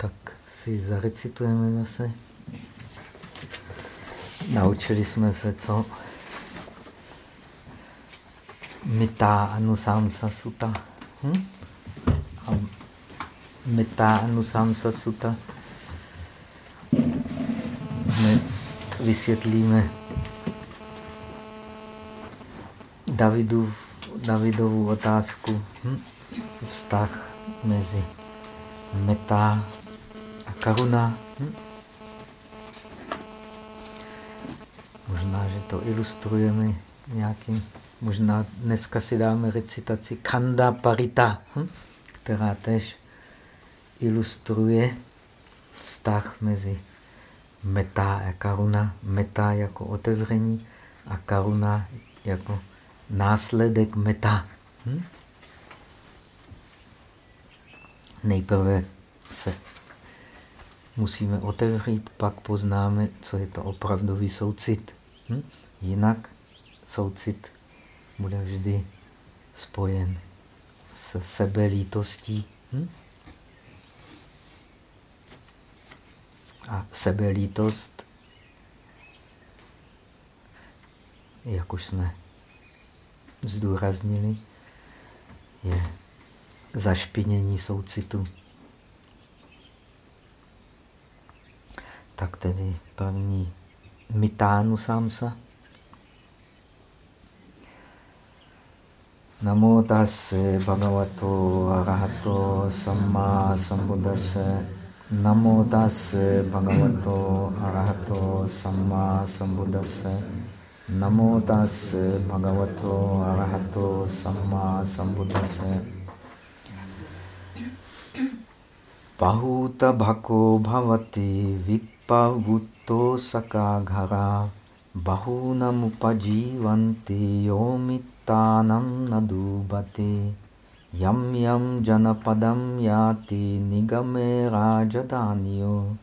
Tak si zarecitujeme zase. Naučili jsme se, co? Mita Anusamsa Sutta. Hm? A Mita Anusamsa Sutta. Dnes vysvětlíme Davidu, Davidovu otázku. Hm? Vztah mezi meta karuna. Hm? Možná, že to ilustrujeme nějakým, možná dneska si dáme recitaci Kanda Parita, hm? která tež ilustruje vztah mezi meta a karuna. Meta jako otevření a karuna jako následek meta. Hm? Nejprve se musíme otevřít, pak poznáme, co je to opravdový soucit. Hm? Jinak soucit bude vždy spojen s sebelítostí. Hm? A sebelítost, jak už jsme zdůraznili, je zašpinění soucitu. Tak tedy první mitánu samsa. Namo tase bhagavato arahato samma sambuddhase. Namo tase bhagavato arahato samma sambuddhase. Namo tase bhagavato arahato samma sambuddhase. Pahuta bhako bhavati vipavutto sakaghara bahunam upajivanti yomittanam nadubate yam yam janapadam yati nigame rajadanyo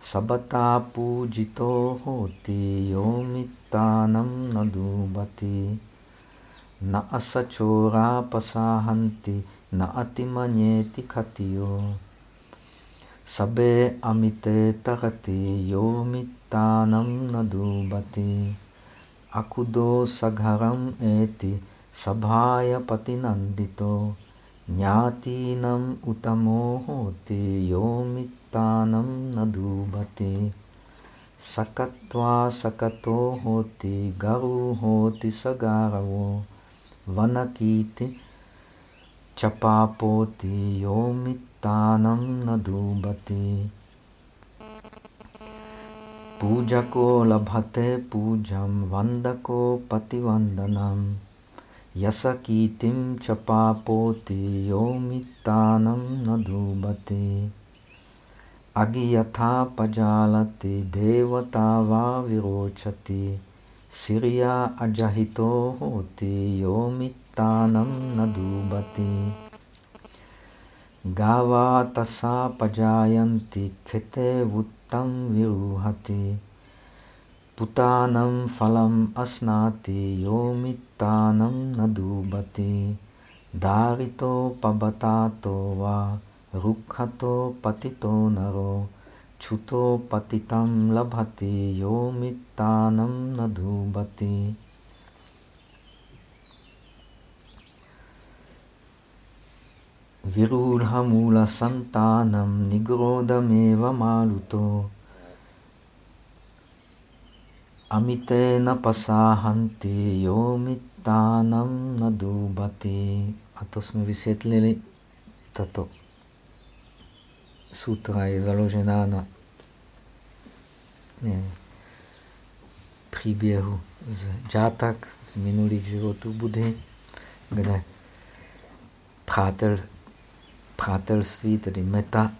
sabata pujito hoti yomittanam nadubate na asachora pasahanti na atimanyeti khatiyo Sabe amite tarati yomittanam nadubati. Akudo sagharam eti sabhaya patinandito. Jnatinam utamo hoti yomittanam nadubati. Sakatva sakato hoti garu hoti sagaravo vanakiti chapapoti yomittanam tanam nadubati. Pujako labhate pujam vandako pativandanam. Yasakitim chapapoti yomittanam nadubati. Agiyatha pajalati devata va virochati. Siriya ajahito hoti yomittanam nadubati. Gava tasa pajayanti khete vuttam viruhati. Putanam phalam asnati yomittanam nadubati. Darito pabatato va rukhato patito naro. Chuto patitam labhati yomittanam nadubati. Virudha santanam nigrodameva maluto amitena pasahanti yomittanam nadubati. A to jsme vysvětlili. Tato sutra je založená na je, příběhu z Džátak, z minulých životů Budhy, kde přátel přátelství, tedy meta,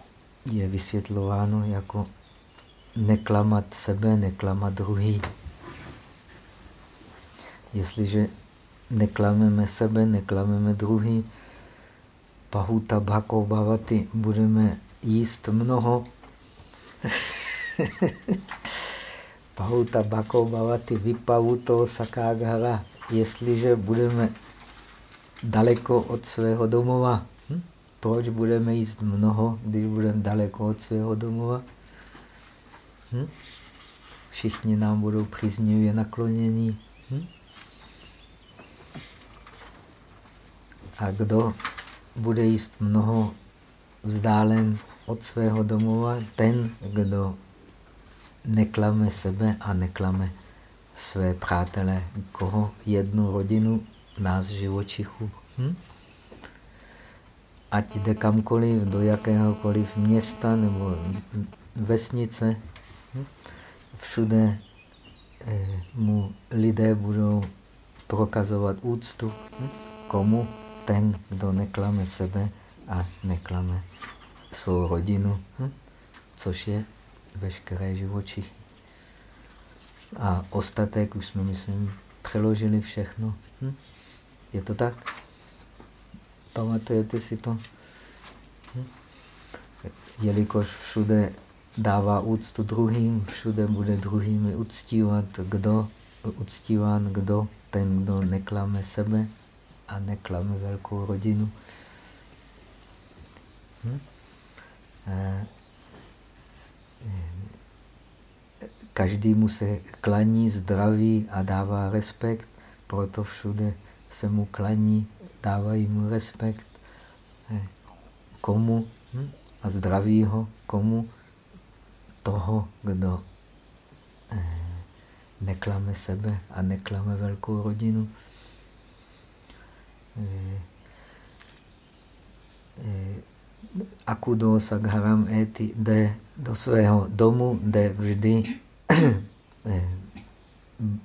je vysvětlováno jako neklamat sebe, neklamat druhý. Jestliže neklameme sebe, neklameme druhý, pahuta bhako bhavati, budeme jíst mnoho. pahuta bhako bhavati vypavuto sakágara. Jestliže budeme daleko od svého domova, proč budeme jíst mnoho, když budeme daleko od svého domova? Hm? Všichni nám budou příznivě naklonění. Hm? A kdo bude jíst mnoho vzdálen od svého domova, ten, kdo neklame sebe a neklame své přátelé, koho jednu rodinu, nás živočichů. Hm? Ať jde kamkoliv, do jakéhokoliv města nebo vesnice, všude eh, mu lidé budou prokazovat úctu. Hm? Komu? Ten, kdo neklame sebe a neklame svou rodinu, hm? což je veškeré živočichy. A ostatek už jsme, myslím, přeložili všechno. Hm? Je to tak? Pamatujete si to? Jelikož všude dává úctu druhým, všude bude druhými uctívat, kdo uctíván, kdo ten, kdo neklame sebe a neklame velkou rodinu. Hm? Eh, každý mu se klaní, zdraví a dává respekt, proto všude se mu klaní, dávají mu respekt. Eh, komu? Hm? A zdraví ho? Komu? Toho, kdo eh, neklame sebe a neklame velkou rodinu. Akudo Sagharam Eti jde do svého domu, jde vždy eh,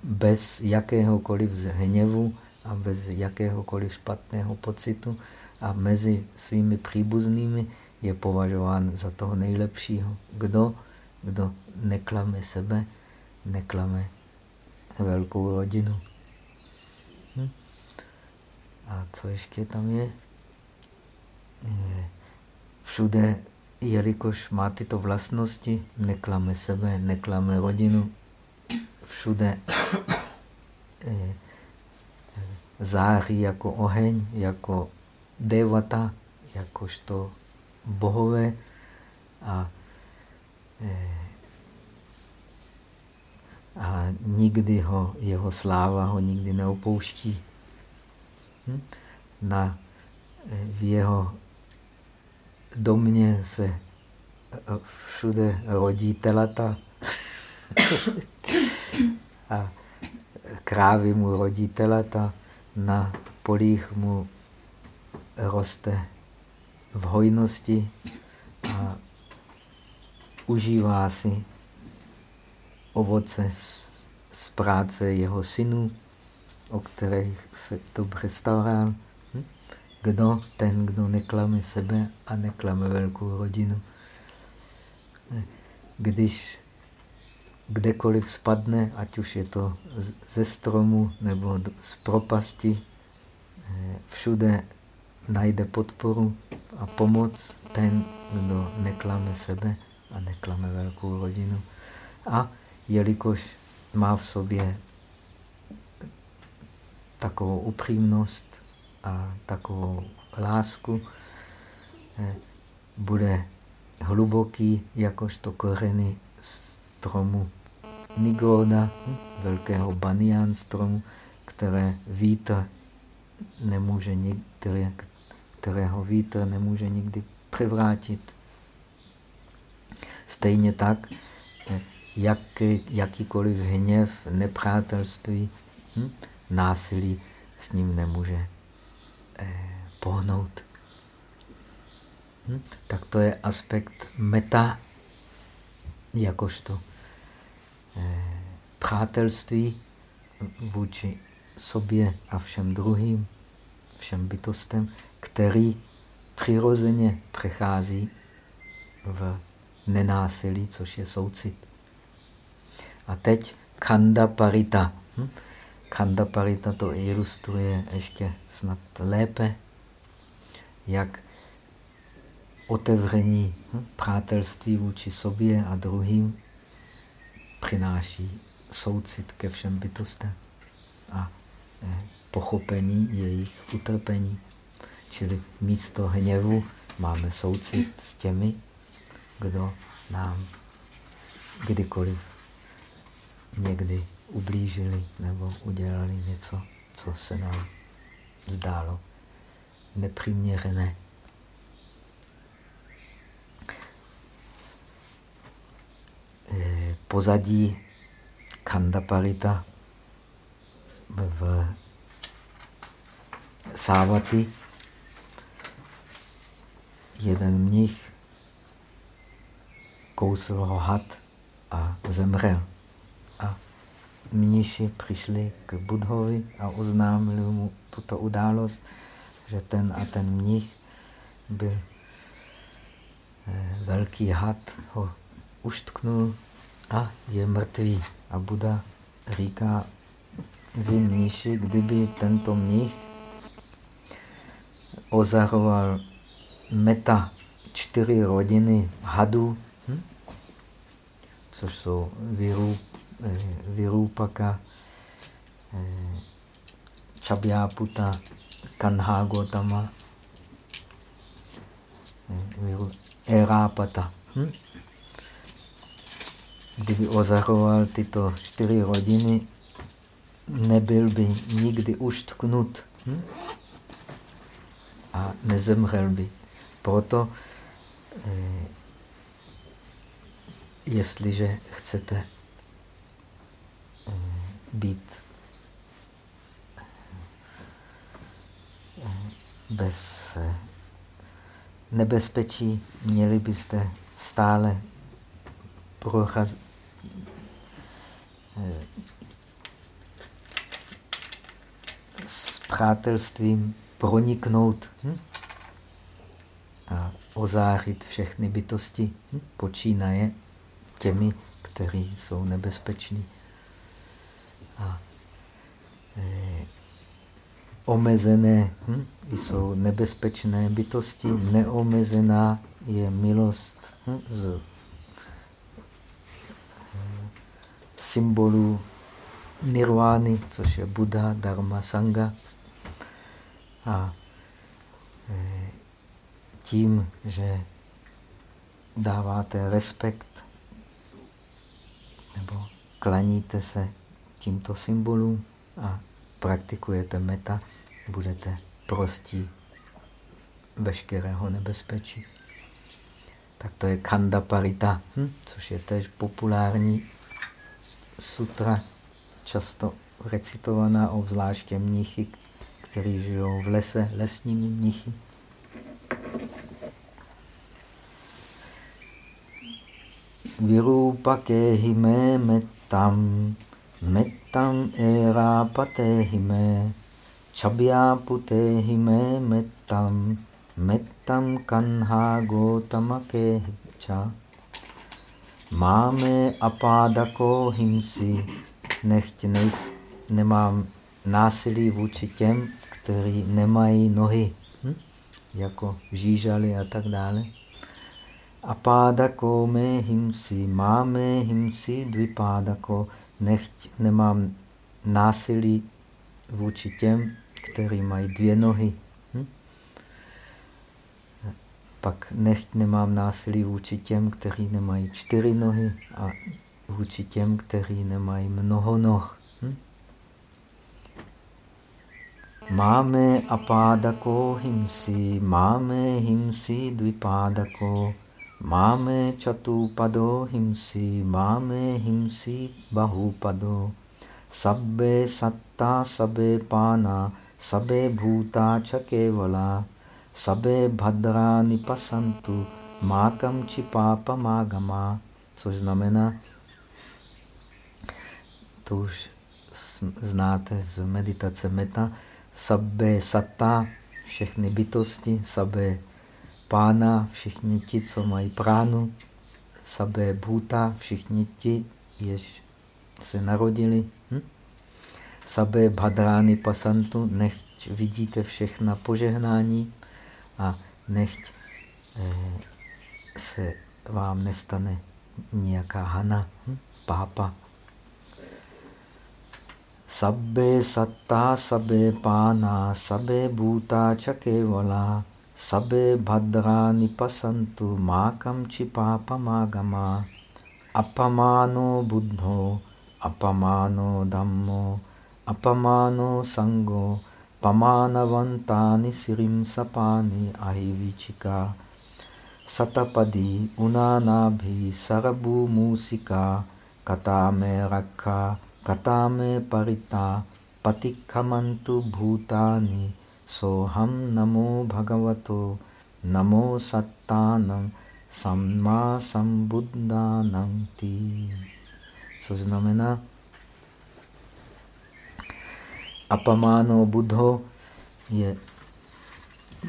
bez jakéhokoliv hněvu a bez jakéhokoliv špatného pocitu a mezi svými příbuznými je považován za toho nejlepšího. Kdo? Kdo neklame sebe, neklame velkou rodinu. Hm? A co ještě tam je? všude, jelikož má tyto vlastnosti, neklame sebe, neklame rodinu, všude září jako oheň, jako devata, jakožto bohové a, eh, a nikdy ho, jeho sláva ho nikdy neopouští. Hm? Na, eh, v jeho domě se všude rodí telata a krávy mu rodí telata, na polích mu roste v hojnosti a užívá si ovoce z, práce jeho synů, o kterých se dobře staral. Kdo? Ten, kdo neklame sebe a neklame velkou rodinu. Když kdekoliv spadne, ať už je to ze stromu nebo z propasti, eh, všude najde podporu a pomoc ten, kdo neklame sebe a neklame velkou rodinu. A jelikož má v sobě takovou upřímnost, a takovou lásku eh, bude hluboký, jakožto koreny stromu Nigoda, velkého banian stromu, které vítr nemůže nikdy, kterého vítr nemůže nikdy převrátit. Stejně tak, jaký, jakýkoliv hněv, nepřátelství, hm, násilí s ním nemůže eh, pohnout. Hm? Tak to je aspekt meta, jakožto přátelství vůči sobě a všem druhým, všem bytostem, který přirozeně přechází v nenásilí, což je soucit. A teď kanda parita. Hm? Parita to ilustruje ještě snad lépe, jak otevření hm, přátelství vůči sobě a druhým přináší soucit ke všem bytostem a eh, pochopení jejich utrpení. Čili místo hněvu máme soucit s těmi, kdo nám kdykoliv někdy ublížili nebo udělali něco, co se nám zdálo nepřiměřené. Pozadí Kandaparita v Sávaty jeden mnich kousl ho had a zemřel. A mniši přišli k Budhovi a oznámili mu tuto událost, že ten a ten mnich byl eh, velký had, ho uštknul a je mrtvý. A Buda říká, vy mniši, kdyby tento mnich ozahoval meta čtyři rodiny hadů, hm? což jsou Virup, eh, Virupaka, eh, Čabjáputa, Kanha Gotama, eh, Erápata. Hm? Kdyby ozahoval tyto čtyři rodiny, nebyl by nikdy uštknut hm? a nezemřel by. Proto, eh, jestliže chcete eh, být eh, bez eh, nebezpečí, měli byste stále prochaz, eh, s přátelstvím proniknout hm? a ozářit všechny bytosti, hm? počínaje těmi, kteří jsou nebezpeční. A e, omezené hm? jsou nebezpečné bytosti, neomezená je milost z e, symbolů nirvány, což je Buddha, Dharma, Sangha. A e, tím, že dáváte respekt nebo klaníte se tímto symbolům a praktikujete meta, budete prostí veškerého nebezpečí. Tak to je Kanda Parita, hm? což je tež populární sutra, často recitovaná, obzvláště mnichy, kteří žijou v lese, lesními mnichy. Virupake hime metam, metam erapate hime, chabhyapute hime metam, metam kanha gotamake cha. Máme apádako himsi, nechť nejs, nemám násilí vůči těm, kteří nemají nohy, hm? jako žížaly a tak dále. Apádako me himsi, máme himsi dvipádako, nechť nemám násilí vůči těm, kteří mají dvě nohy. Pak nechť nemám násilí vůči těm, kteří nemají čtyři nohy a vůči těm, kteří nemají mnoho noh. Hm? Máme apádako himsi, máme himsi dvipádako, máme čatupado himsi, máme himsi bahupado, sabbe satta sabbe pána, sabbe bhuta čakevala, sabbe bhadra nipasantu, mákam či pápa mágama, což znamená, to už znáte z meditace meta, sabbe satta, všechny bytosti, sabbe pána, všichni ti, co mají pránu, sabé bhuta, všichni ti, jež se narodili. Hm? Sabé bhadrány pasantu, nechť vidíte všechna požehnání a nechť eh, se vám nestane nějaká hana, hm? pápa. Sabbe satta, sabbe pána, sabbe bhuta čakevala, sabe bhadráni pasantu mákam či pápa mágama apamáno buddho apamáno dhammo apamáno sango pamánavantani sirim sapani ahivichika satapadi unanabhi sarabu musika katame rakha katame parita patikamantu bhutani soham namo bhagavato namo sattanam samma sambuddhanam ti. Což znamená, apamáno budho je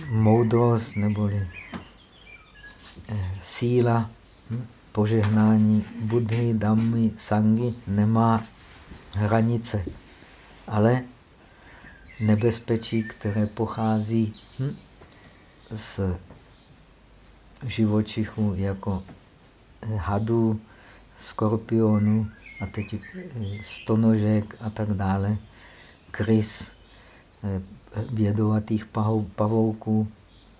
moudrost neboli eh, síla, hm, požehnání Budhy, Dhammy, Sangy nemá hranice, ale nebezpečí, které pochází hm, z živočichů jako hadů, skorpionů a teď stonožek a tak dále, krys, bědovatých pavouků,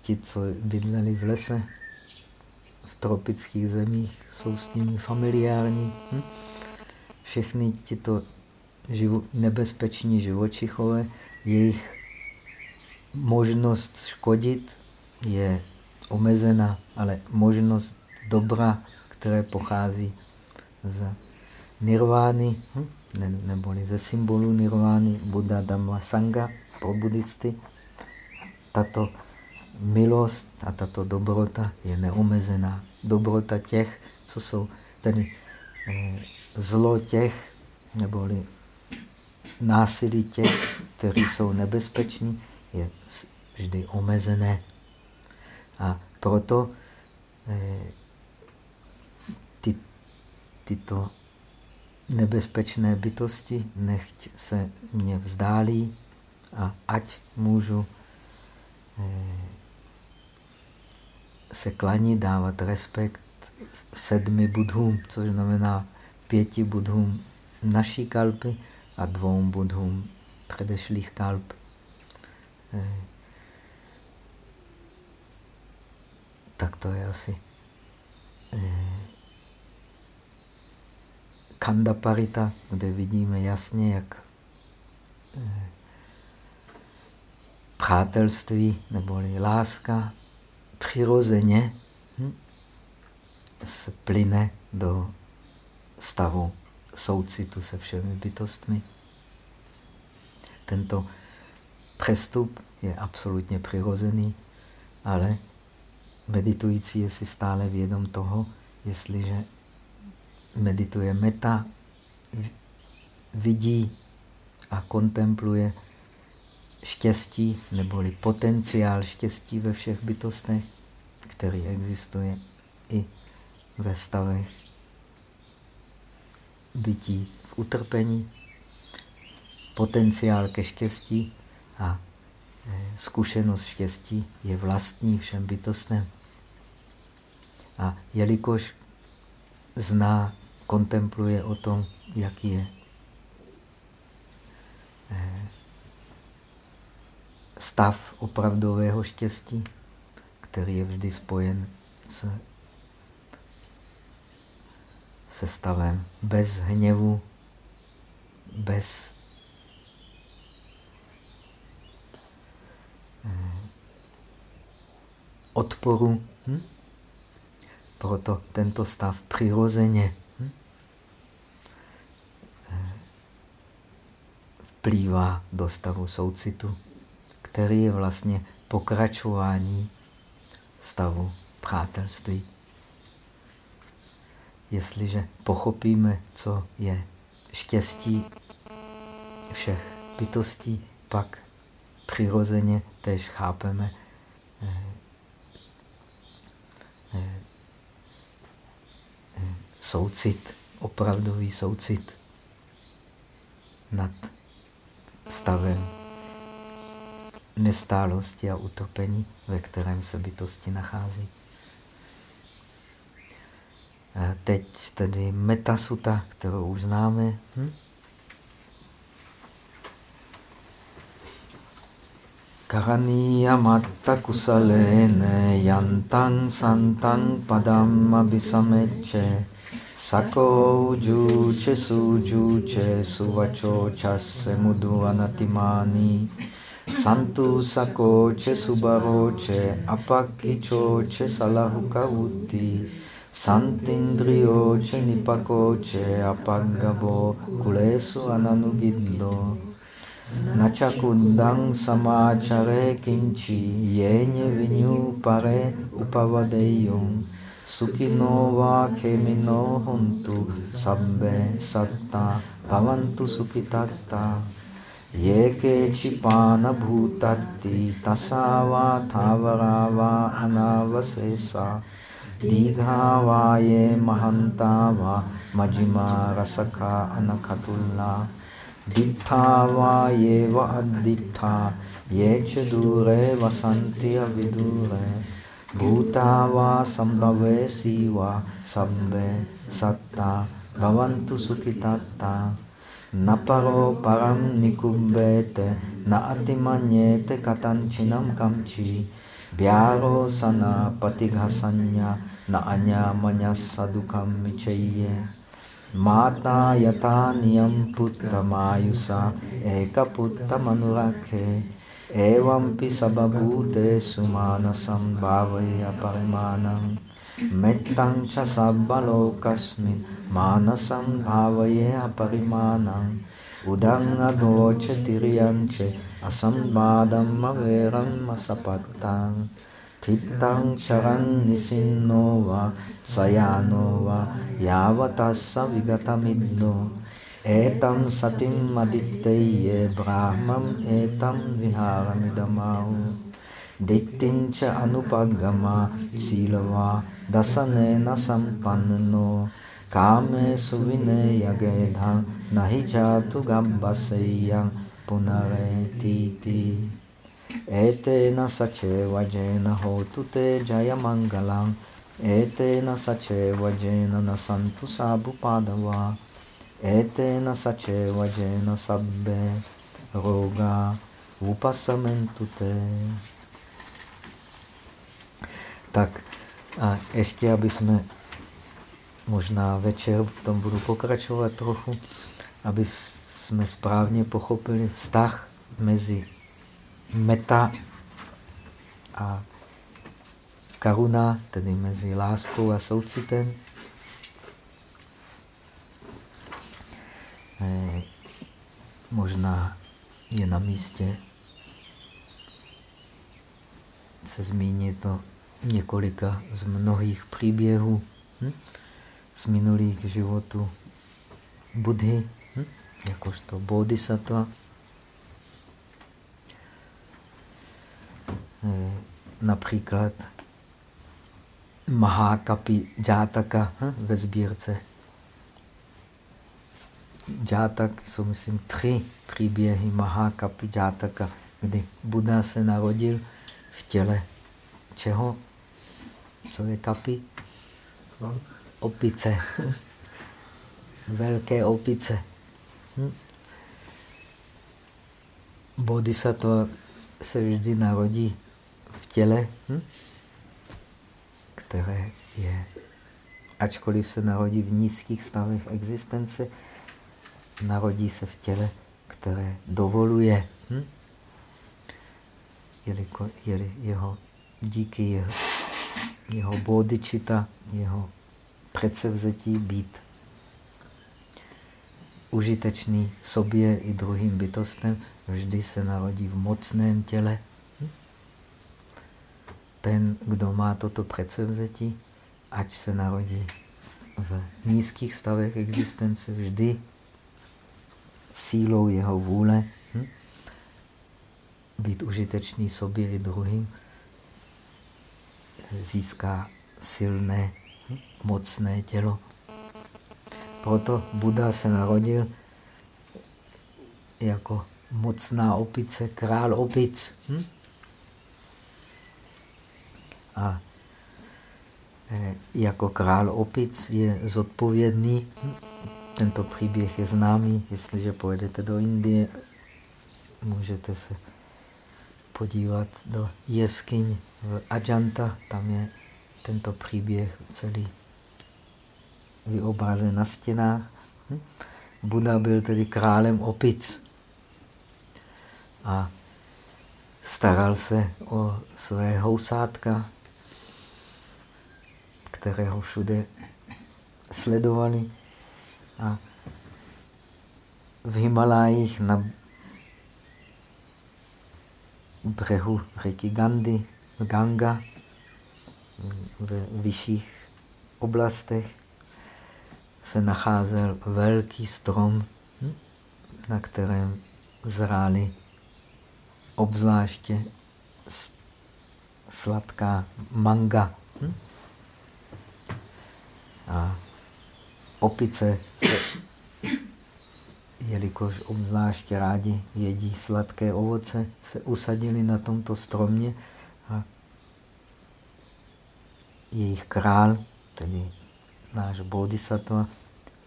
ti, co bydleli v lese, v tropických zemích, jsou s nimi familiární. Hm? Všechny tyto živo, nebezpeční živočichové, jejich možnost škodit je omezena, ale možnost dobra, které pochází z nirvány, hm? Ne, neboli ze symbolu nirvány, Buddha, Dhamma, Sangha pro buddhisty, tato milost a tato dobrota je neomezená. Dobrota těch, co jsou tedy eh, zlo těch, neboli násilí těch, kteří jsou nebezpeční, je vždy omezené. A proto eh, ty, tyto nebezpečné bytosti nechť se mě vzdálí a ať můžu eh, se klanit, dávat respekt sedmi budhům, což znamená pěti budhům naší kalpy a dvou budhům předešlých kalp. Eh, tak to je asi eh, Kanda Parita, kde vidíme jasně, jak eh, přátelství neboli láska přirozeně hm, splyne do stavu soucitu se všemi bytostmi. Tento přestup je absolutně přirozený, ale meditující je si stále vědom toho, jestliže medituje meta, vidí a kontempluje štěstí neboli potenciál štěstí ve všech bytostech, který existuje i ve stavech bytí v utrpení, potenciál ke štěstí a e, zkušenost štěstí je vlastní všem bytostem. A jelikož zná, kontempluje o tom, jaký je e, stav opravdového štěstí, který je vždy spojen s, se stavem bez hněvu, bez eh, odporu. Hm? Proto tento stav přirozeně hm? Eh, vplývá do stavu soucitu který je vlastně pokračování stavu přátelství. Jestliže pochopíme, co je štěstí všech bytostí, pak přirozeně tež chápeme eh, eh, soucit, opravdový soucit nad stavem nestálosti a utopení, ve kterém se bytosti nachází. A teď tedy metasuta, kterou už známe. Hm? Karaniya matta kusalene yantang santang padam abhisameche sako juche sujuche suvacho chasse mudu anatimani santu sakoche subaroche apakichoche salahukavuti santindrioche nipakoche apagabo kulesu ananugiddo Načakundang samachare kinči jeně vinyu pare सुखिनो वा खेमिनो हुन्तु सब्बे सत्ता भवन्तु सुखितत्ता ये केचिपानभूतर्ति तसा वा थावरा वा अनावशेषा। दीघा वा ये महन्ता वा मजिमा रसका अनखतुल्ला। दिग्धा वा ये वा अद्दिग्धा ये च दूरे वसन्ति अविदूरे। Siva sabbe satta bhavantu sukhitatta naparo param nikubbete na atimanyete katanchinam kamchi vyaro sana patighasanya na anya manyas sadukam michaye Mata yata niyam puttamayusa eka puttamanurake evampi sababhute sumanasam bhavaya parimanam mettang cha sabbalokasmin manasam bhavaya parimanam udang adocha tiriyanche asambadam averam masapattang Tittang charan nisinno sayano va yavatassa vigatamidno etam satim aditteye brahmam etam viharamidamahu dittincha anupagama silava dasanena sampanno kame suvine yagedha nahi jatu gabbaseyang punaretiti Etena sache vajena hotu te jaya mangalam. Etena sache vajena nasantu sabu padava. Etena sache vajena sabbe roga upasamentu te. Tak a ještě, aby jsme možná večer v tom budu pokračovat trochu, aby jsme správně pochopili vztah mezi meta a karuna, tedy mezi láskou a soucitem. Možná je na místě se zmínit o několika z mnohých příběhů hm? z minulých životů Budhy, hm? jakožto bodhisattva. Eh, například Mahakapi Jataka hm, ve sbírce. Játak jsou, myslím, tři příběhy Mahakapi Jataka, kdy Buddha se narodil v těle čeho? Co je kapi? Opice. Velké opice. Hm? Bodhisattva se vždy narodí těle, hm? které je, ačkoliv se narodí v nízkých stavech existence, narodí se v těle, které dovoluje, hm? Jeliko, jeli jeho, díky jeho, jeho bodičita, jeho předsevzetí být užitečný sobě i druhým bytostem, vždy se narodí v mocném těle, ten, kdo má toto předsevzetí, ať se narodí v nízkých stavech existence, vždy sílou jeho vůle hm? být užitečný sobě i druhým, získá silné, hm? mocné tělo. Proto Buddha se narodil jako mocná opice, král opic. Hm? a e, jako král opic je zodpovědný. Tento příběh je známý. Jestliže pojedete do Indie, můžete se podívat do jeskyň v Ajanta, tam je tento příběh celý vyobrazen na stěnách. Hm? Buda byl tedy králem opic a staral se o své housátka, kterého všude sledovali. A v Himalájích na břehu řeky Gandhi, Ganga, ve vyšších oblastech se nacházel velký strom, na kterém zrály obzvláště sladká manga. A opice se, jelikož obzvláště rádi jedí sladké ovoce, se usadili na tomto stromě a jejich král, tedy náš bodhisattva,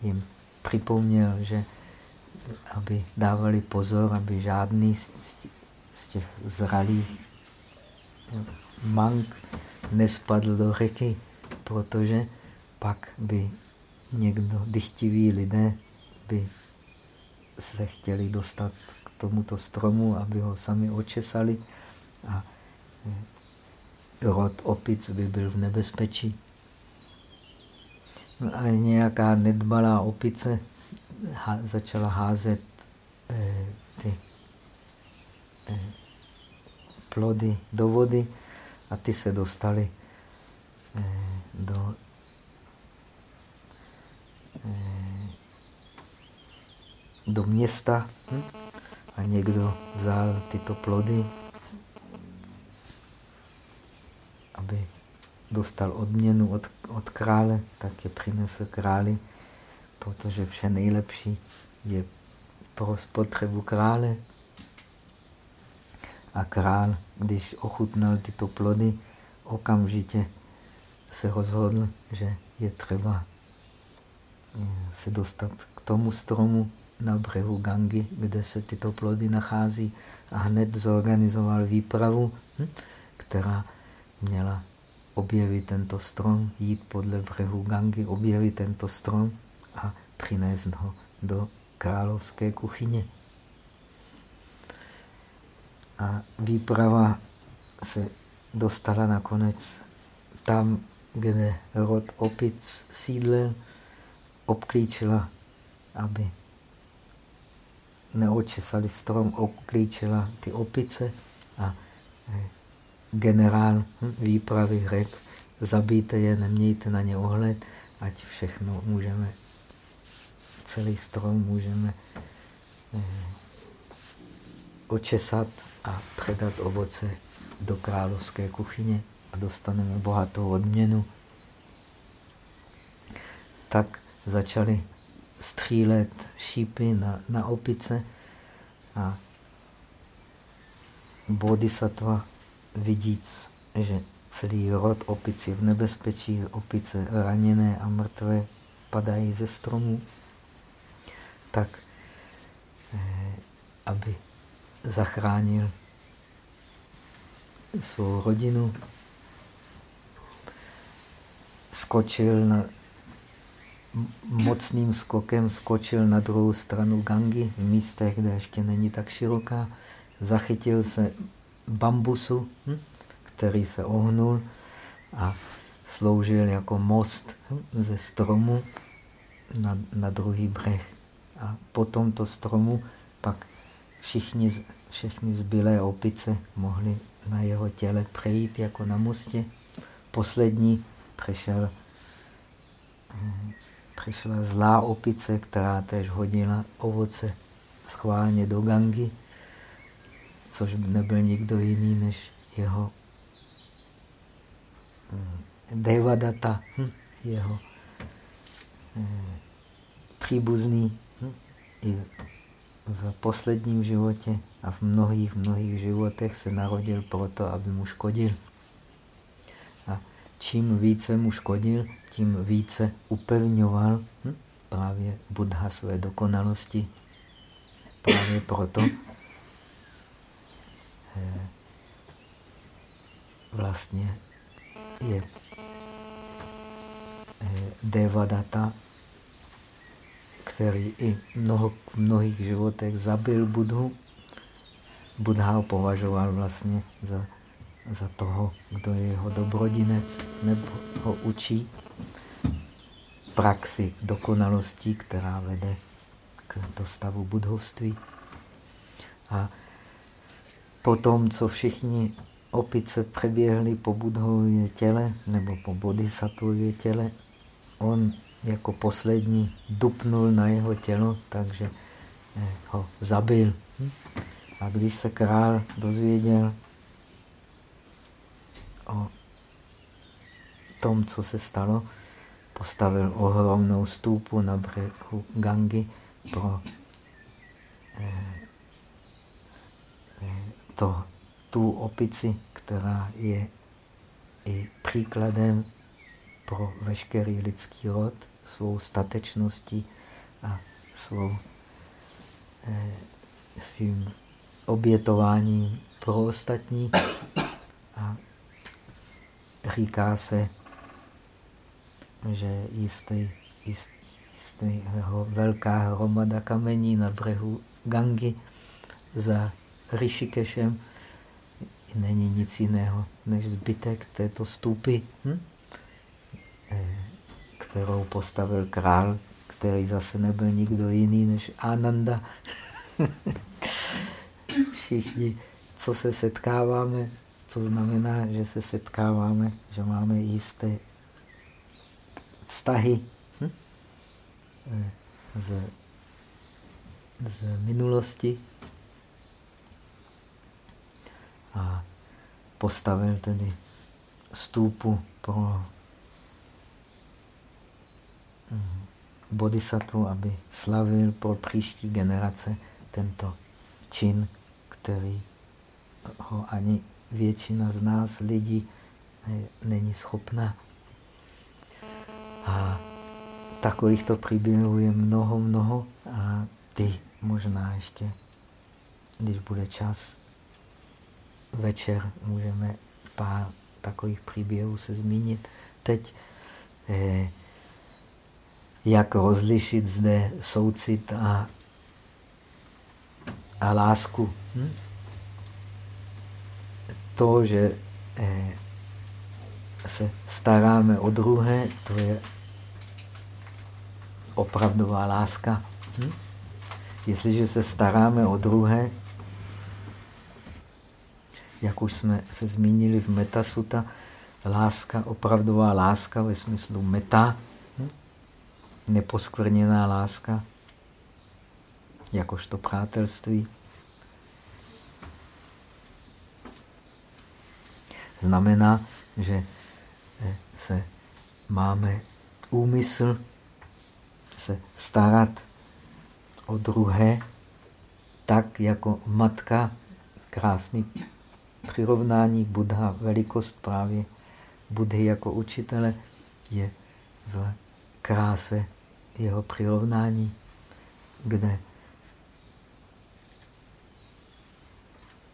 jim připomněl, že aby dávali pozor, aby žádný z těch zralých mank nespadl do řeky, protože pak by někdo, dychtiví lidé, by se chtěli dostat k tomuto stromu, aby ho sami očesali a rod opic by byl v nebezpečí. No a nějaká nedbalá opice začala házet eh, ty eh, plody do vody a ty se dostaly eh, do do města hm? a někdo vzal tyto plody, aby dostal odměnu od, od krále, tak je přinesl králi, protože vše nejlepší je pro spotřebu krále. A král, když ochutnal tyto plody, okamžitě se rozhodl, že je třeba se dostat k tomu stromu na břehu Gangy, kde se tyto plody nachází a hned zorganizoval výpravu, hm, která měla objevit tento strom, jít podle břehu Gangy, objevit tento strom a přinést ho do královské kuchyně. A výprava se dostala nakonec tam, kde rod opic sídlil, obklíčila, aby neočesali strom, obklíčila ty opice a eh, generál výpravy řekl, zabijte je, nemějte na ně ohled, ať všechno můžeme, celý strom můžeme eh, očesat a předat ovoce do královské kuchyně a dostaneme bohatou odměnu. Tak začali střílet šípy na, na opice a bodhisattva vidíc, že celý rod opic je v nebezpečí, opice raněné a mrtvé padají ze stromů, tak eh, aby zachránil svou rodinu, skočil na, mocným skokem skočil na druhou stranu Gangy, v místech, kde ještě není tak široká, zachytil se bambusu, hm, který se ohnul a sloužil jako most hm, ze stromu na, na druhý břeh. A po tomto stromu pak všichni, všechny zbylé opice mohly na jeho těle přejít jako na mostě. Poslední přešel, hm, přišla zlá opice, která též hodila ovoce schválně do gangy což nebyl nikdo jiný než jeho hm, Devadatta, hm, jeho hm, příbuzný i v posledním životě a v mnohých, mnohých životech se narodil proto, aby mu škodil. Čím více mu škodil, tím více upevňoval hm, právě Buddha své dokonalosti. Právě proto vlastně je eh, Devadatta, který i mnoho, v mnohých životech zabil Budhu. Buddha ho považoval vlastně za, za toho, kdo je jeho dobrodinec, nebo ho učí praxi dokonalostí, která vede k dostavu budhovství. A potom, co všichni opice přeběhli po budhově těle nebo po bodhisattvově těle, on jako poslední dupnul na jeho tělo, takže eh, ho zabil. A když se král dozvěděl o tom, co se stalo, postavil ohromnou stůpu na břehu Gangy pro eh, eh, to, tu opici, která je i příkladem pro veškerý lidský rod svou statečností a svou, eh, svým obětováním pro ostatní. A říká se, že jistý, jist, jistý velká hromada kamení na břehu Gangy za Rishikeshem není nic jiného než zbytek této stupy. Hm? Eh, kterou postavil král, který zase nebyl nikdo jiný než Ananda. Všichni, co se setkáváme, co znamená, že se setkáváme, že máme jisté vztahy hm? z, z minulosti. A postavil tedy stůpu pro bodhisattva, aby slavil pro příští generace tento čin, který ho ani většina z nás lidí není schopna. A takovýchto příběhů je mnoho, mnoho a ty možná ještě, když bude čas, večer můžeme pár takových příběhů se zmínit. Teď eh, jak rozlišit zde soucit a, a lásku. Hm? To, že eh, se staráme o druhé, to je opravdová láska. Hm? Jestliže se staráme o druhé, jak už jsme se zmínili v Metasuta, láska, opravdová láska ve smyslu meta, neposkvrněná láska, jakožto přátelství. Znamená, že eh, se máme úmysl se starat o druhé, tak jako matka, krásný přirovnání Buddha, velikost právě Budhy jako učitele je v kráse jeho přirovnání, kde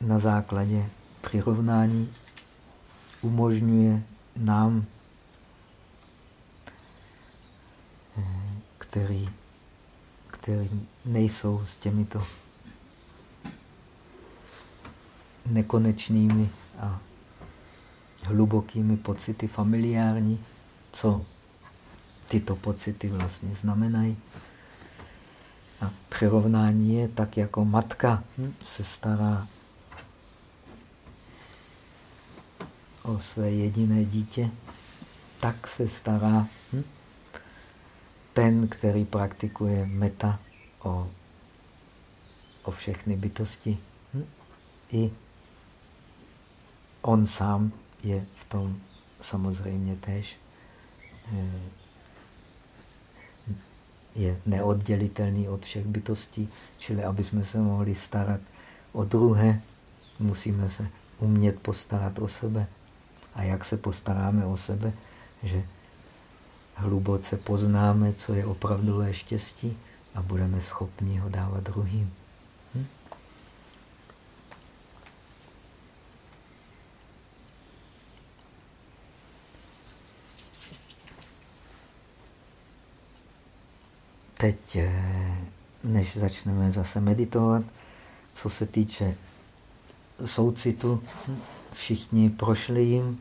na základě přirovnání umožňuje nám, eh, který, který nejsou s těmito nekonečnými a hlubokými pocity familiární, co tyto pocity vlastně znamenají. A přirovnání je tak, jako matka se stará o své jediné dítě, tak se stará hm? ten, který praktikuje meta o, o všechny bytosti. Hm? I on sám je v tom samozřejmě tež eh, je neoddělitelný od všech bytostí, čili aby jsme se mohli starat o druhé, musíme se umět postarat o sebe a jak se postaráme o sebe, že hluboce poznáme, co je opravdové štěstí a budeme schopni ho dávat druhým. Hm? Teď, eh, než začneme zase meditovat, co se týče soucitu. Hm, všichni prošli jim,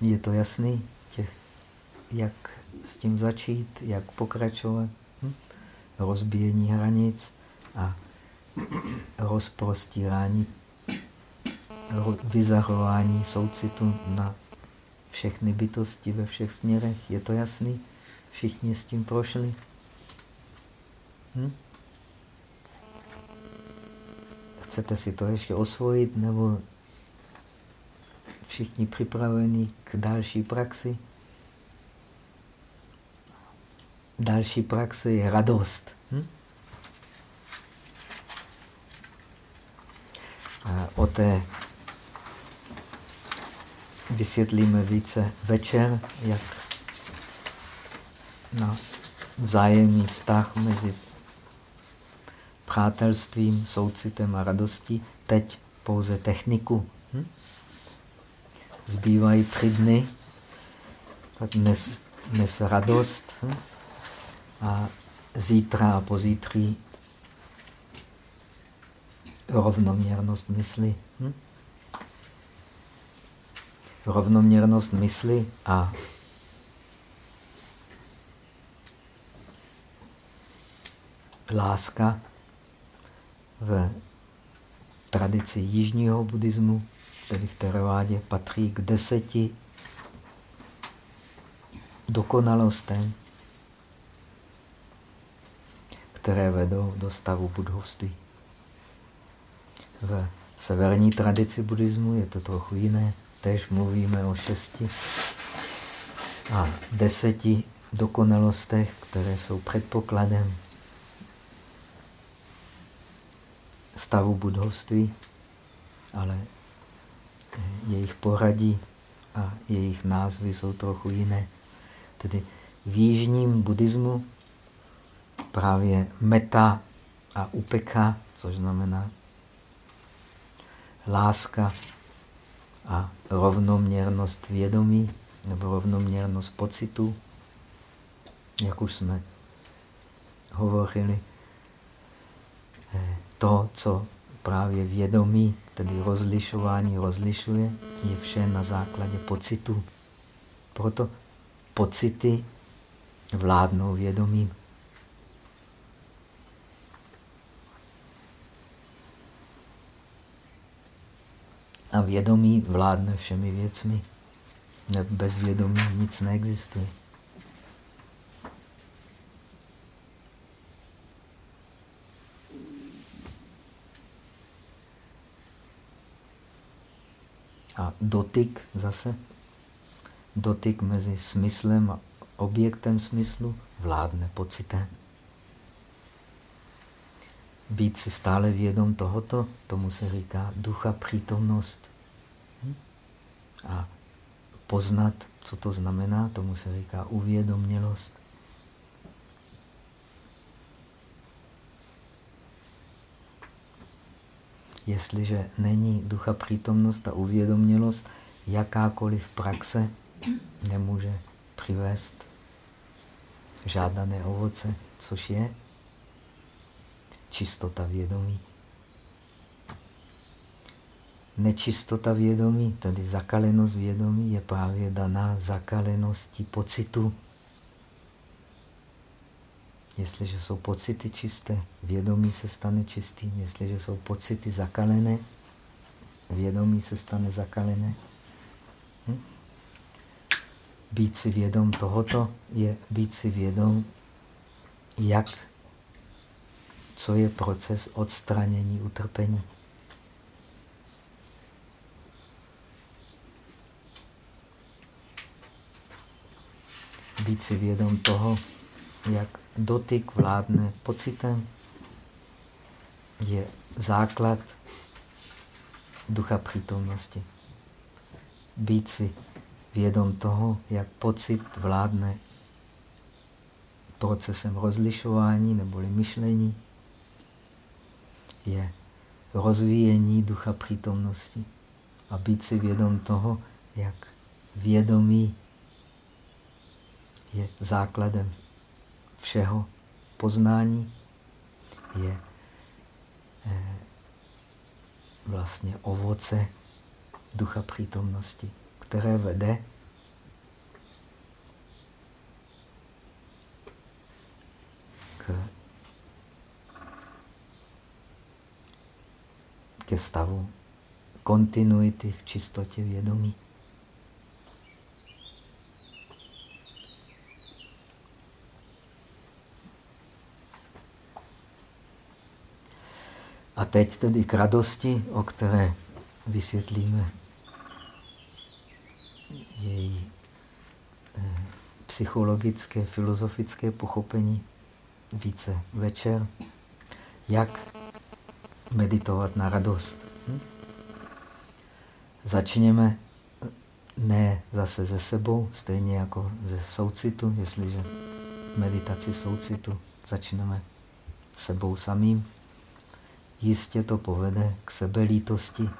je to jasný, těch, jak s tím začít, jak pokračovat, hm? rozbíjení hranic a rozprostírání, vyzahování soucitu na všechny bytosti ve všech směrech. Je to jasný? Všichni s tím prošli? Hm? Chcete si to ještě osvojit, nebo všichni připraveni k další praxi? Další praxe je radost. Hm? A o té vysvětlíme více večer, jak na vzájemný vztah mezi přátelstvím, soucitem a radostí. Teď pouze techniku. Hm? Zbývají tři dny. Dnes, dnes radost hm? a zítra a pozítří rovnoměrnost mysli. Hm? Rovnoměrnost mysli a láska v tradici jižního buddhismu, tedy v Theravádě, patří k deseti dokonalostem, které vedou do stavu budhovství. V severní tradici buddhismu je to trochu jiné. Tež mluvíme o šesti a deseti dokonalostech, které jsou předpokladem stavu budovství, ale jejich poradí a jejich názvy jsou trochu jiné. Tedy v jižním buddhismu právě meta a upeka, což znamená láska a rovnoměrnost vědomí nebo rovnoměrnost pocitu, jak už jsme hovořili, eh, to, co právě vědomí, tedy rozlišování rozlišuje, je vše na základě pocitu. Proto pocity vládnou vědomím. A vědomí vládne všemi věcmi. Bez vědomí nic neexistuje. A dotyk zase, dotyk mezi smyslem a objektem smyslu vládne pocitem. Být si stále vědom tohoto, tomu se říká ducha přítomnost. Hm? A poznat, co to znamená, tomu se říká uvědomělost. Jestliže není ducha přítomnost a uvědomělost, jakákoliv praxe nemůže přivést žádané ovoce, což je čistota vědomí. Nečistota vědomí, tedy zakalenost vědomí, je právě daná zakaleností pocitu. Jestliže jsou pocity čisté, vědomí se stane čistým. Jestliže jsou pocity zakalené, vědomí se stane zakalené. Hm? Být si vědom tohoto je být si vědom, jak, co je proces odstranění utrpení. Být si vědom toho, jak dotyk vládne pocitem, je základ ducha přítomnosti. Být si vědom toho, jak pocit vládne procesem rozlišování neboli myšlení, je rozvíjení ducha přítomnosti. A být si vědom toho, jak vědomí je základem všeho poznání je eh, vlastně ovoce ducha přítomnosti, které vede k, ke stavu kontinuity v čistotě vědomí. Teď tedy k radosti, o které vysvětlíme její eh, psychologické, filozofické pochopení více večer. Jak meditovat na radost? Hm? Začněme ne zase ze sebou, stejně jako ze soucitu, jestliže meditaci soucitu začneme sebou samým jistě to povede k sebelítosti.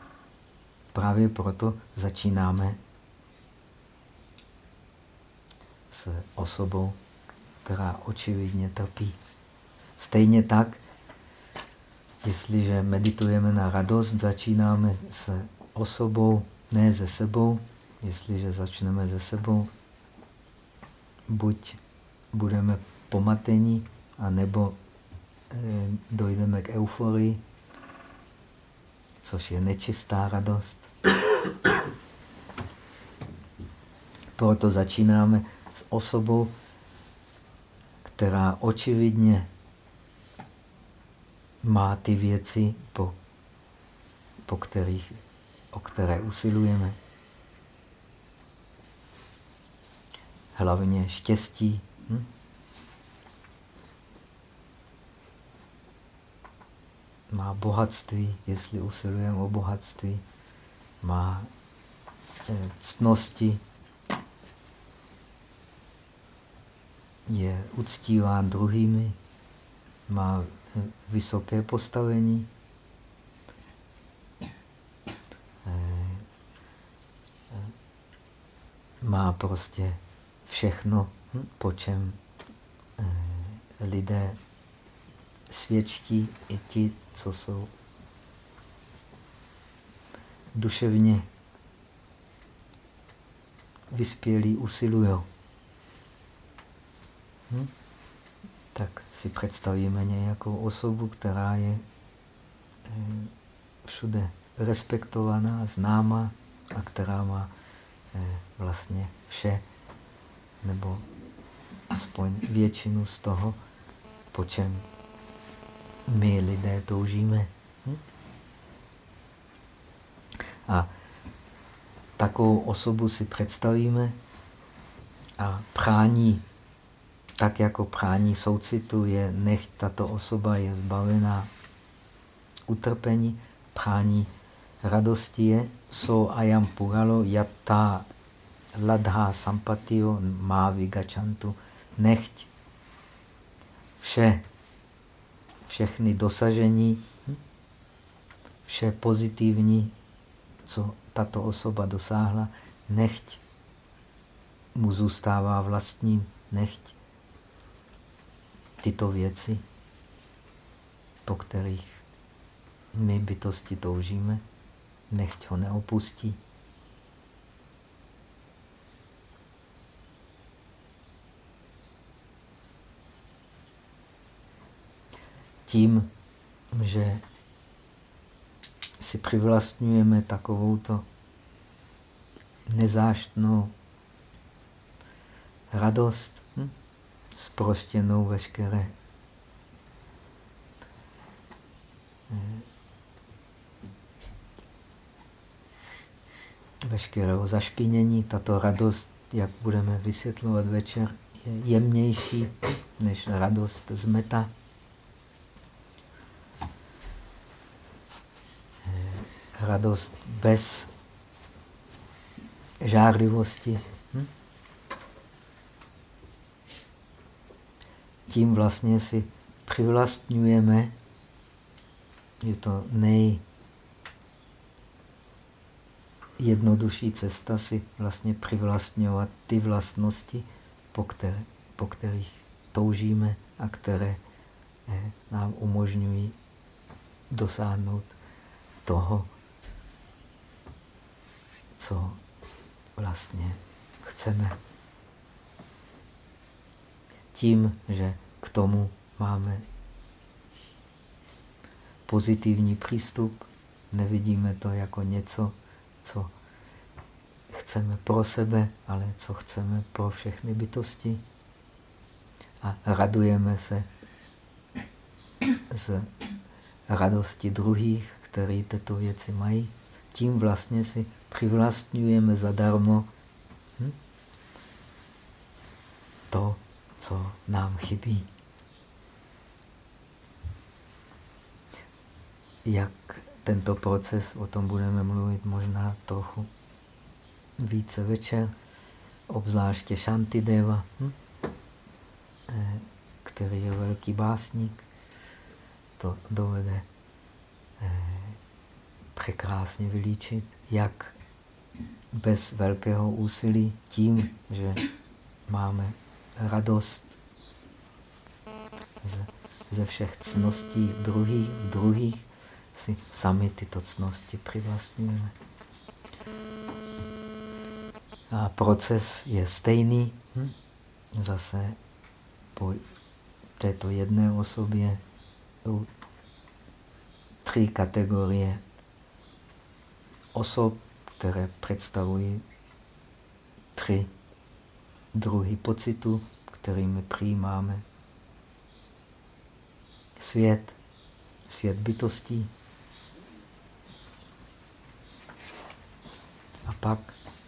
Právě proto začínáme s osobou, která očividně trpí. Stejně tak, jestliže meditujeme na radost, začínáme s osobou, ne ze sebou. Jestliže začneme ze sebou, buď budeme pomatení, anebo eh, dojdeme k euforii, což je nečistá radost. Proto začínáme s osobou, která očividně má ty věci, po, po kterých, o které usilujeme. Hlavně štěstí. Hm? Má bohatství, jestli usilujeme o bohatství, má eh, ctnosti, je uctíván druhými, má eh, vysoké postavení, eh, má prostě všechno, hm, po čem lidé svědčí i ti, co jsou duševně vyspělí, usilují. Hm? Tak si představíme nějakou osobu, která je eh, všude respektovaná, známá a která má eh, vlastně vše, nebo aspoň většinu z toho, po čem my lidé toužíme. Hm? A takovou osobu si představíme a prání, tak jako prání soucitu je, nech tato osoba je zbavená utrpení, prání radosti je so ayam pugalo yatta ladha sampatio má vigačantu, nechť vše všechny dosažení, vše pozitivní, co tato osoba dosáhla, nechť mu zůstává vlastním, nechť tyto věci, po kterých my bytosti toužíme, nechť ho neopustí. Tím, že si přivlastňujeme takovouto nezáštnou radost, hm? zprostěnou veškeré eh, veškerého zašpinění. Tato radost, jak budeme vysvětlovat večer, je jemnější než radost z meta. Radost bez žárlivosti. Hm? Tím vlastně si přivlastňujeme, je to nejjednodušší cesta si vlastně přivlastňovat ty vlastnosti, po, které, po kterých toužíme a které eh, nám umožňují dosáhnout toho, co vlastně chceme. Tím, že k tomu máme pozitivní přístup, nevidíme to jako něco, co chceme pro sebe, ale co chceme pro všechny bytosti. A radujeme se z radosti druhých, který tyto věci mají. Tím vlastně si přivlastňujeme zadarmo hm? to, co nám chybí. Jak tento proces, o tom budeme mluvit možná trochu více večer, obzvláště Shantideva, hm? Eh, který je velký básník, to dovede eh, překrásně vylíčit, jak bez velkého úsilí, tím, že máme radost ze, ze všech cností druhých, druhých, si sami tyto cnosti přivlastňujeme. A proces je stejný. Hm? Zase po této jedné osobě tři kategorie osob, které představují tři druhy pocitu, kterými přijímáme svět, svět bytostí. A pak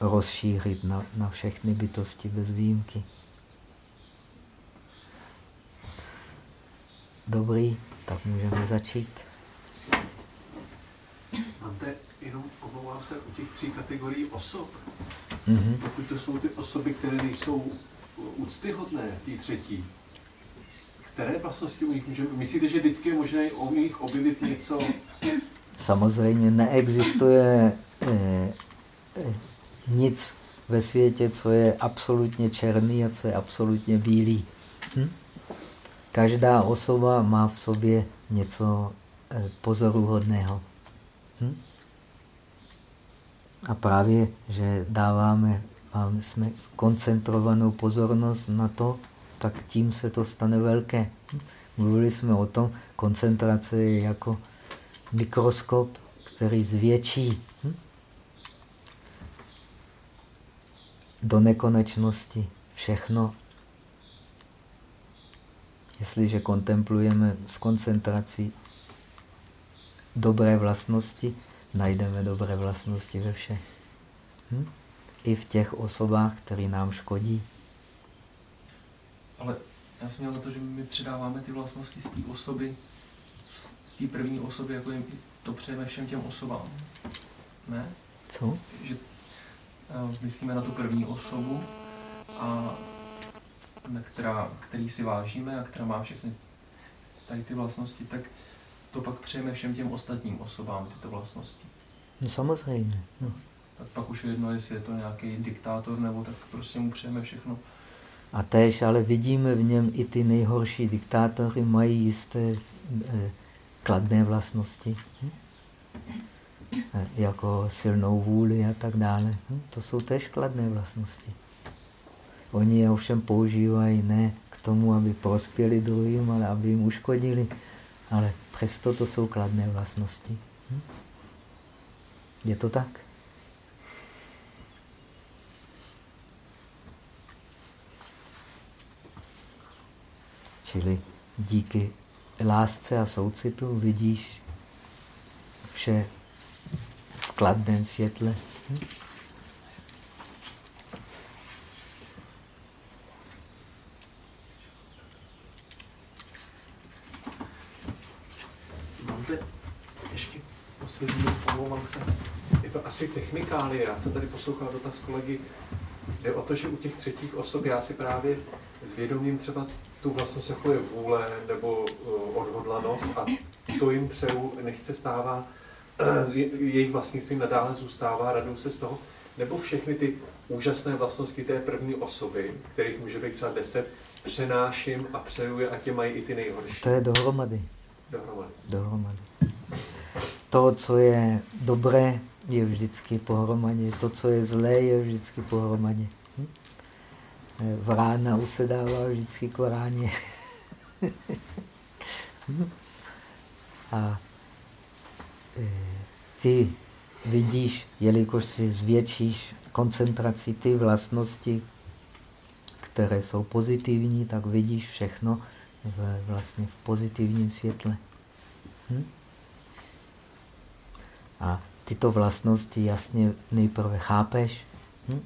rozšířit na, na všechny bytosti bez výjimky. Dobrý, tak můžeme začít. Se u těch tří kategorií osob. Mm-hmm. Pokud to jsou ty osoby, které nejsou úctyhodné v té třetí, které vlastnosti u nich můžeme... Myslíte, že vždycky je možné o nich objevit něco? Samozřejmě neexistuje eh, eh, nic ve světě, co je absolutně černý a co je absolutně bílý. Hm? Každá osoba má v sobě něco eh, pozoruhodného. Hm? A právě, že dáváme, máme, jsme koncentrovanou pozornost na to, tak tím se to stane velké. Mluvili jsme o tom, koncentrace je jako mikroskop, který zvětší hm? do nekonečnosti všechno. Jestliže kontemplujeme s koncentrací dobré vlastnosti, najdeme dobré vlastnosti ve všech. Hm? I v těch osobách, které nám škodí. Ale já jsem měl za to, že my předáváme ty vlastnosti z té osoby, z té první osoby, jako jim to přejeme všem těm osobám. Ne? Co? Že uh, myslíme na tu první osobu, a, která, který si vážíme a která má všechny tady ty vlastnosti, tak to pak přejeme všem těm ostatním osobám tyto vlastnosti. No samozřejmě. No. Tak pak už jedno, jestli je to nějaký diktátor, nebo tak prostě mu přejeme všechno. A též ale vidíme v něm i ty nejhorší diktátory mají jisté eh, kladné vlastnosti. Hm? Eh, jako silnou vůli a tak dále. Hm? To jsou též kladné vlastnosti. Oni je ovšem používají ne k tomu, aby prospěli druhým, ale aby jim uškodili. Ale přesto to jsou kladné vlastnosti. Hm? Je to tak? Čili díky lásce a soucitu vidíš vše v kladném světle. Hm? poslední věc, omlouvám se. Asi technikálie. Já jsem tady poslouchal dotaz kolegy. Jde o to, že u těch třetích osob já si právě zvědomím třeba tu vlastnost, jako je vůle nebo uh, odhodlanost a to jim přeju, nechce stává, uh, jejich vlastnictví nadále zůstává, radou se z toho. nebo všechny ty úžasné vlastnosti té první osoby, kterých může být třeba deset, přenáším a přeju je, ať je mají i ty nejhorší. To je dohromady. Dohromady. Dohromady. To, co je dobré, je vždycky pohromadě. To, co je zlé, je vždycky pohromadě. Hm? Vrána usedává vždycky k vráně. hm? A e, ty vidíš, jelikož si zvětšíš koncentraci ty vlastnosti, které jsou pozitivní, tak vidíš všechno v, vlastně v pozitivním světle. Hm? A tyto vlastnosti jasně nejprve chápeš, hm?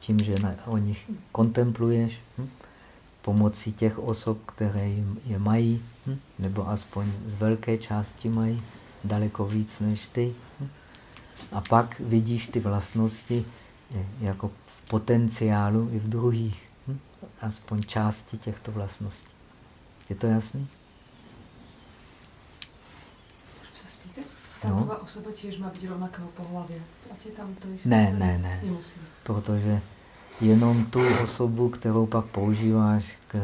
tím, že na, o nich kontempluješ, hm? pomocí těch osob, které jim je mají, hm? nebo aspoň z velké části mají, daleko víc než ty. Hm? A pak vidíš ty vlastnosti eh, jako v potenciálu i v druhých, hm? aspoň části těchto vlastností. Je to jasný? Tá no. osoba tiež má byť rovnakého pohľavia. Máte tam to isté? Ne, ne, ne. Nemusí. Protože jenom tu osobu, kterou pak používáš k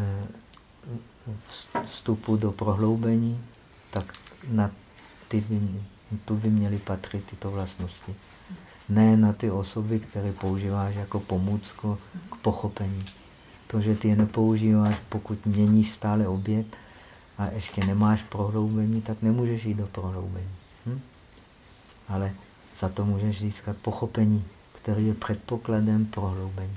vstupu do prohloubení, tak na ty by, tu by měly patřit tyto vlastnosti. Ne na ty osoby, které používáš jako pomůcku k pochopení. To, že ty je nepoužíváš, pokud měníš stále oběd a ještě nemáš prohloubení, tak nemůžeš jít do prohloubení. Ale za to můžeš získat pochopení, který je předpokladem prohloubení.